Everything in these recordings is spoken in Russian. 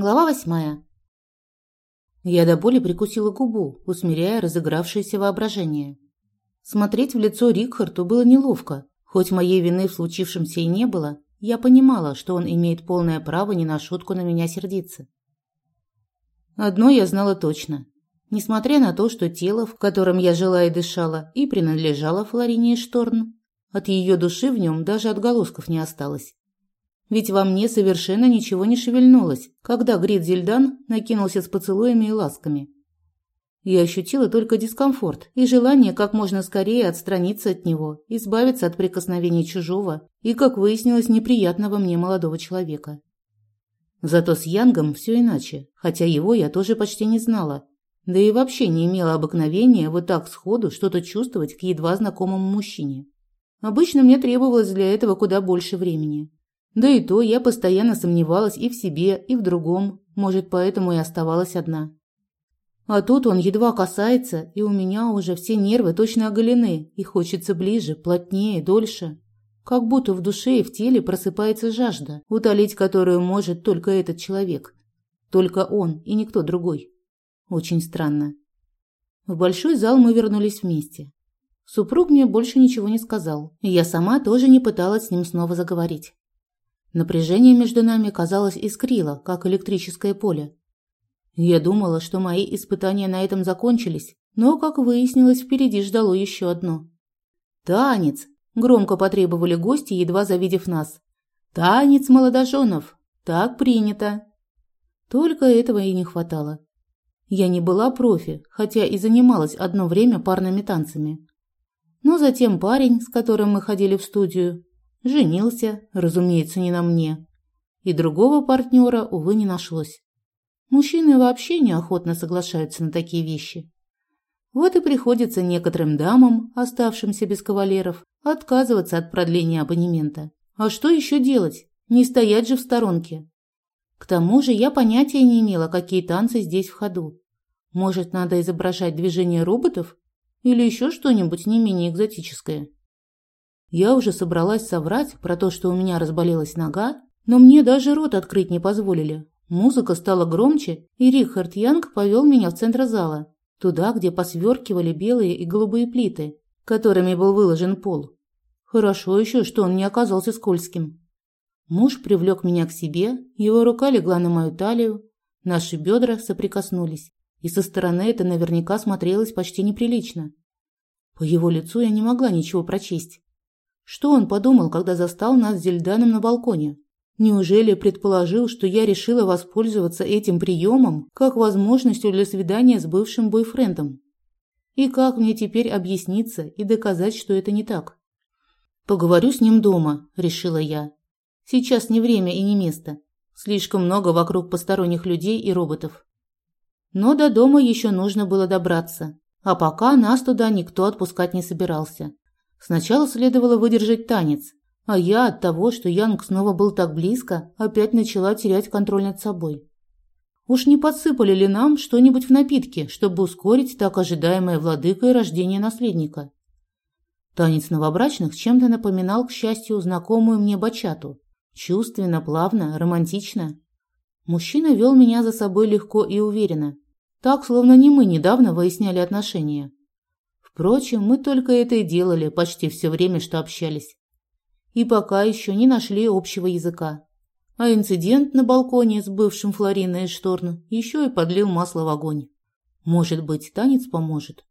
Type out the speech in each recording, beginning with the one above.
Глава восьмая. Я до боли прикусила губу, усмиряя разыгравшееся воображение. Смотреть в лицо Рикхарту было неловко. Хоть моей вины в случившемся и не было, я понимала, что он имеет полное право не на шутку на меня сердиться. Одно я знала точно. Несмотря на то, что тело, в котором я жила и дышала, и принадлежало Флорине Шторн, от ее души в нем даже отголосков не осталось. Ведь во мне совершенно ничего не шевельнулось, когда Гридзельдан накинулся с поцелуями и ласками. Я ощутила только дискомфорт и желание как можно скорее отстраниться от него, избавиться от прикосновений чужого и, как выяснилось, неприятного мне молодого человека. Зато с Янгом все иначе, хотя его я тоже почти не знала, да и вообще не имела обыкновения вот так сходу что-то чувствовать к едва знакомому мужчине. Обычно мне требовалось для этого куда больше времени. Да и то я постоянно сомневалась и в себе, и в другом, может, поэтому и оставалась одна. А тут он едва касается, и у меня уже все нервы точно оголены, и хочется ближе, плотнее, дольше. Как будто в душе и в теле просыпается жажда, утолить которую может только этот человек. Только он и никто другой. Очень странно. В большой зал мы вернулись вместе. Супруг мне больше ничего не сказал, и я сама тоже не пыталась с ним снова заговорить. Напряжение между нами, казалось, искрило, как электрическое поле. Я думала, что мои испытания на этом закончились, но, как выяснилось, впереди ждало еще одно. «Танец!» – громко потребовали гости, едва завидев нас. «Танец молодоженов! Так принято!» Только этого и не хватало. Я не была профи, хотя и занималась одно время парными танцами. Но затем парень, с которым мы ходили в студию, Женился, разумеется, не на мне. И другого партнера, увы, не нашлось. Мужчины вообще неохотно соглашаются на такие вещи. Вот и приходится некоторым дамам, оставшимся без кавалеров, отказываться от продления абонемента. А что еще делать? Не стоять же в сторонке. К тому же я понятия не имела, какие танцы здесь в ходу. Может, надо изображать движение роботов? Или еще что-нибудь не менее экзотическое? Я уже собралась соврать про то, что у меня разболелась нога, но мне даже рот открыть не позволили. Музыка стала громче, и Рихард Янг повел меня в центр зала, туда, где посверкивали белые и голубые плиты, которыми был выложен пол. Хорошо еще, что он не оказался скользким. Муж привлек меня к себе, его рука легла на мою талию, наши бедра соприкоснулись, и со стороны это наверняка смотрелось почти неприлично. По его лицу я не могла ничего прочесть. Что он подумал, когда застал нас с Зельданом на балконе? Неужели предположил, что я решила воспользоваться этим приемом как возможностью для свидания с бывшим бойфрендом? И как мне теперь объясниться и доказать, что это не так? Поговорю с ним дома, решила я. Сейчас не время и не место. Слишком много вокруг посторонних людей и роботов. Но до дома еще нужно было добраться, а пока нас туда никто отпускать не собирался. Сначала следовало выдержать танец, а я от того, что Янг снова был так близко, опять начала терять контроль над собой. Уж не подсыпали ли нам что-нибудь в напитки, чтобы ускорить так ожидаемое владыкой рождение наследника? Танец новобрачных чем-то напоминал, к счастью, знакомую мне бачату. Чувственно, плавно, романтично. Мужчина вел меня за собой легко и уверенно. Так, словно не мы недавно выясняли отношения. Впрочем, мы только это и делали почти все время, что общались. И пока еще не нашли общего языка. А инцидент на балконе с бывшим Флориной Эшторн еще и подлил масло в огонь. Может быть, танец поможет.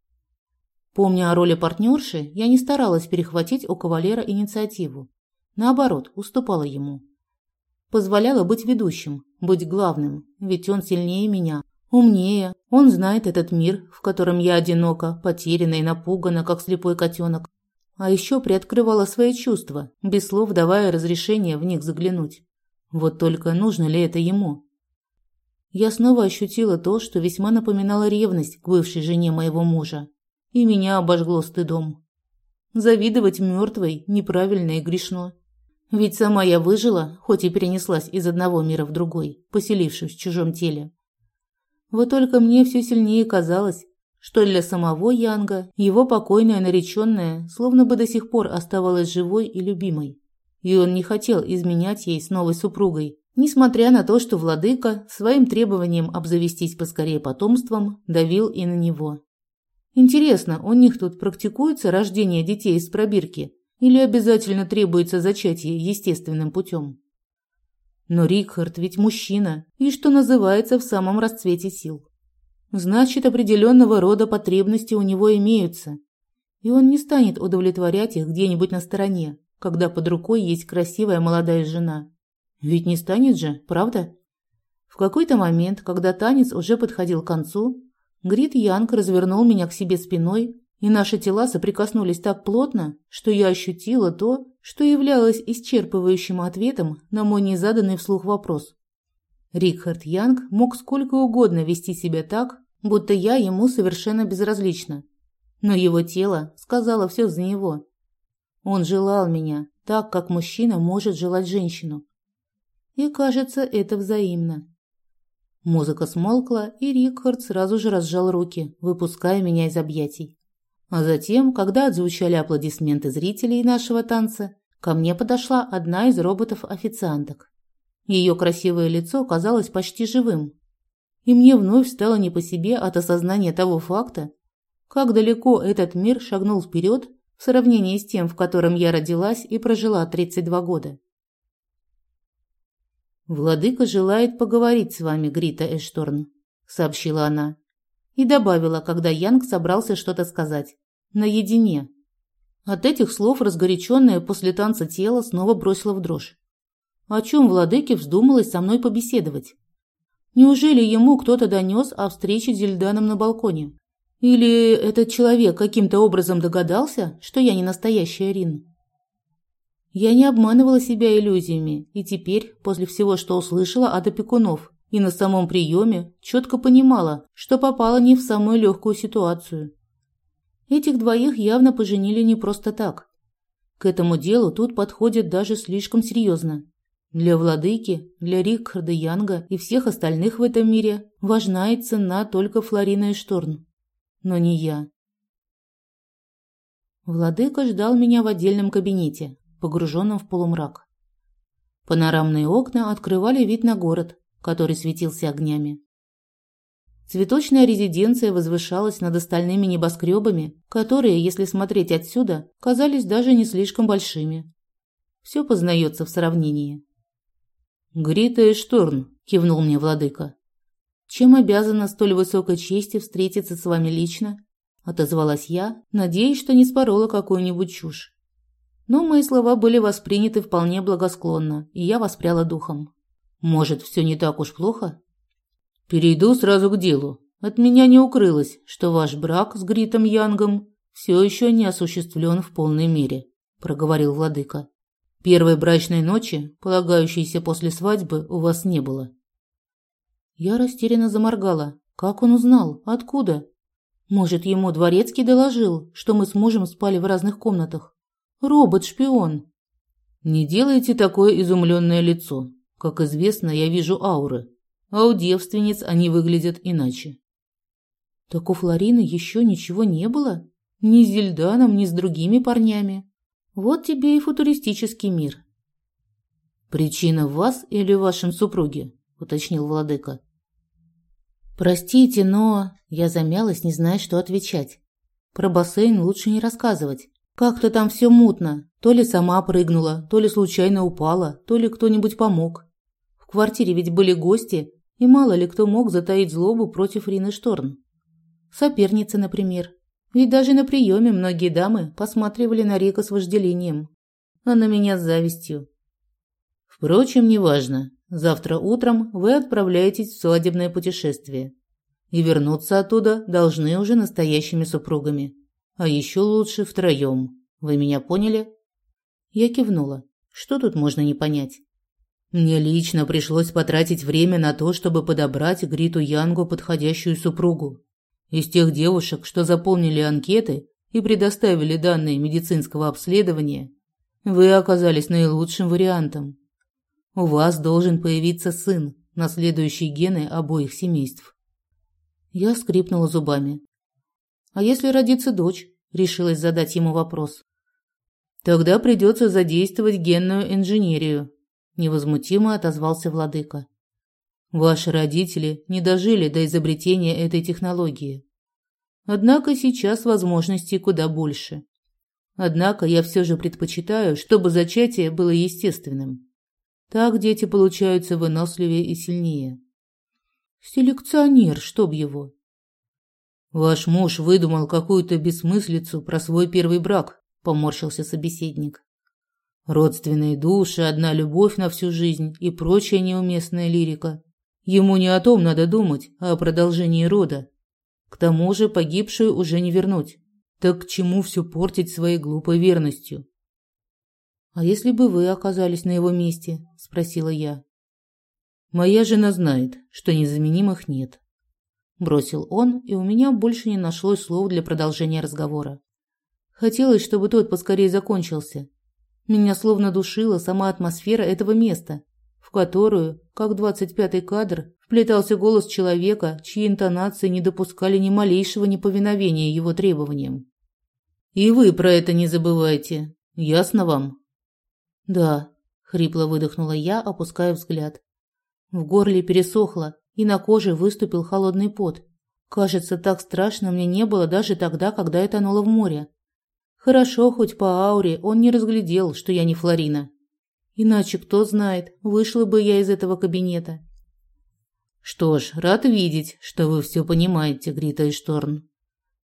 Помня о роли партнерши, я не старалась перехватить у кавалера инициативу. Наоборот, уступала ему. Позволяла быть ведущим, быть главным, ведь он сильнее меня, Умнее. Он знает этот мир, в котором я одинока, потеряна и напугана, как слепой котенок. А еще приоткрывала свои чувства, без слов давая разрешение в них заглянуть. Вот только нужно ли это ему? Я снова ощутила то, что весьма напоминало ревность к бывшей жене моего мужа. И меня обожгло стыдом. Завидовать мертвой неправильно и грешно. Ведь сама я выжила, хоть и перенеслась из одного мира в другой, поселившись в чужом теле. Вот только мне все сильнее казалось, что для самого Янга его покойная нареченная словно бы до сих пор оставалась живой и любимой. И он не хотел изменять ей с новой супругой, Несмотря на то, что владыка своим требованием обзавестись поскорее потомством давил и на него. Интересно, у них тут практикуется рождение детей из пробирки или обязательно требуется зачатие естественным путем? Но Рикхард ведь мужчина и, что называется, в самом расцвете сил. Значит, определенного рода потребности у него имеются, и он не станет удовлетворять их где-нибудь на стороне, когда под рукой есть красивая молодая жена. Ведь не станет же, правда? В какой-то момент, когда танец уже подходил к концу, Грит Янг развернул меня к себе спиной, и наши тела соприкоснулись так плотно, что я ощутила то, что являлось исчерпывающим ответом на мой незаданный вслух вопрос. Рикхард Янг мог сколько угодно вести себя так, будто я ему совершенно безразлична. Но его тело сказало все за него. Он желал меня, так как мужчина может желать женщину. И кажется, это взаимно. Музыка смолкла, и Рикхард сразу же разжал руки, выпуская меня из объятий. А затем, когда отзвучали аплодисменты зрителей нашего танца, ко мне подошла одна из роботов-официанток. Ее красивое лицо казалось почти живым. И мне вновь стало не по себе от осознания того факта, как далеко этот мир шагнул вперед в сравнении с тем, в котором я родилась и прожила 32 года. «Владыка желает поговорить с вами, Грита Эшторн», – сообщила она. И добавила, когда Янг собрался что-то сказать. «Наедине». От этих слов разгоряченное после танца тело снова бросило в дрожь. О чем владыке вздумалось со мной побеседовать? Неужели ему кто-то донес о встрече с Зельданом на балконе? Или этот человек каким-то образом догадался, что я не настоящая Рин? Я не обманывала себя иллюзиями, и теперь, после всего, что услышала от опекунов, и на самом приеме, четко понимала, что попала не в самую легкую ситуацию. Этих двоих явно поженили не просто так. К этому делу тут подходят даже слишком серьезно. Для владыки, для Рикхарда Янга и всех остальных в этом мире важна и цена только Флорина и Шторн. Но не я. Владыка ждал меня в отдельном кабинете, погруженном в полумрак. Панорамные окна открывали вид на город, который светился огнями. Цветочная резиденция возвышалась над остальными небоскребами, которые, если смотреть отсюда, казались даже не слишком большими. Все познается в сравнении. «Грита и Шторн», – кивнул мне владыка. «Чем обязана столь высокой чести встретиться с вами лично?» – отозвалась я, надеясь, что не спорола какую-нибудь чушь. Но мои слова были восприняты вполне благосклонно, и я воспряла духом. «Может, все не так уж плохо?» «Перейду сразу к делу. От меня не укрылось, что ваш брак с Гритом Янгом все еще не осуществлен в полной мере», – проговорил владыка. Первой брачной ночи, полагающейся после свадьбы, у вас не было. Я растерянно заморгала. Как он узнал? Откуда? Может, ему дворецкий доложил, что мы с мужем спали в разных комнатах? Робот-шпион. Не делайте такое изумленное лицо. Как известно, я вижу ауры, а у девственниц они выглядят иначе. Так у Флорины еще ничего не было? Ни с Зельданом, ни с другими парнями. Вот тебе и футуристический мир. Причина в вас или в вашем супруге, уточнил владыка. Простите, но я замялась, не зная, что отвечать. Про бассейн лучше не рассказывать. Как-то там все мутно. То ли сама прыгнула, то ли случайно упала, то ли кто-нибудь помог. В квартире ведь были гости, и мало ли кто мог затаить злобу против Рины Шторн. Соперница, например. Ведь даже на приеме многие дамы посматривали на Рика с вожделением, а на меня с завистью. Впрочем, неважно. Завтра утром вы отправляетесь в свадебное путешествие. И вернуться оттуда должны уже настоящими супругами. А еще лучше втроем. Вы меня поняли? Я кивнула. Что тут можно не понять? Мне лично пришлось потратить время на то, чтобы подобрать Гриту Янгу подходящую супругу. Из тех девушек, что заполнили анкеты и предоставили данные медицинского обследования, вы оказались наилучшим вариантом. У вас должен появиться сын, наследующий гены обоих семейств. Я скрипнула зубами. А если родится дочь? Решилась задать ему вопрос. Тогда придется задействовать генную инженерию. Невозмутимо отозвался владыка. Ваши родители не дожили до изобретения этой технологии. Однако сейчас возможностей куда больше. Однако я все же предпочитаю, чтобы зачатие было естественным. Так дети получаются выносливее и сильнее. Селекционер, чтоб его. Ваш муж выдумал какую-то бессмыслицу про свой первый брак, поморщился собеседник. Родственные души, одна любовь на всю жизнь и прочая неуместная лирика. Ему не о том надо думать, а о продолжении рода. К тому же погибшую уже не вернуть. Так к чему все портить своей глупой верностью? А если бы вы оказались на его месте, спросила я. Моя жена знает, что незаменимых нет, бросил он, и у меня больше не нашлось слов для продолжения разговора. Хотелось, чтобы тот поскорее закончился. Меня словно душила сама атмосфера этого места, в которую, как двадцать пятый кадр, вплетался голос человека, чьи интонации не допускали ни малейшего неповиновения его требованиям. «И вы про это не забывайте. Ясно вам?» «Да», – хрипло выдохнула я, опуская взгляд. В горле пересохло, и на коже выступил холодный пот. Кажется, так страшно мне не было даже тогда, когда я тонула в море. Хорошо, хоть по ауре он не разглядел, что я не Флорина. Иначе кто знает, вышла бы я из этого кабинета. Что ж, рад видеть, что вы все понимаете, Грита и Шторн.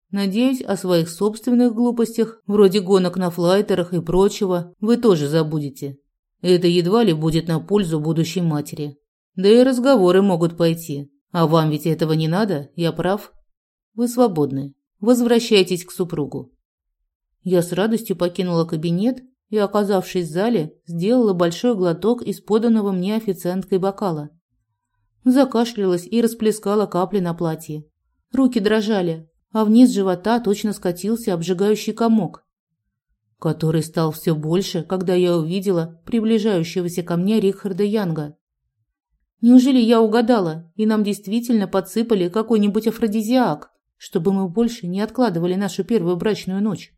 Надеюсь, о своих собственных глупостях, вроде гонок на флайтерах и прочего, вы тоже забудете. Это едва ли будет на пользу будущей матери. Да и разговоры могут пойти. А вам ведь этого не надо, я прав. Вы свободны. Возвращайтесь к супругу. Я с радостью покинула кабинет и, оказавшись в зале, сделала большой глоток из поданного мне официанткой бокала. Закашлялась и расплескала капли на платье. Руки дрожали, а вниз живота точно скатился обжигающий комок, который стал все больше, когда я увидела приближающегося ко мне Рихарда Янга. Неужели я угадала, и нам действительно подсыпали какой-нибудь афродизиак, чтобы мы больше не откладывали нашу первую брачную ночь?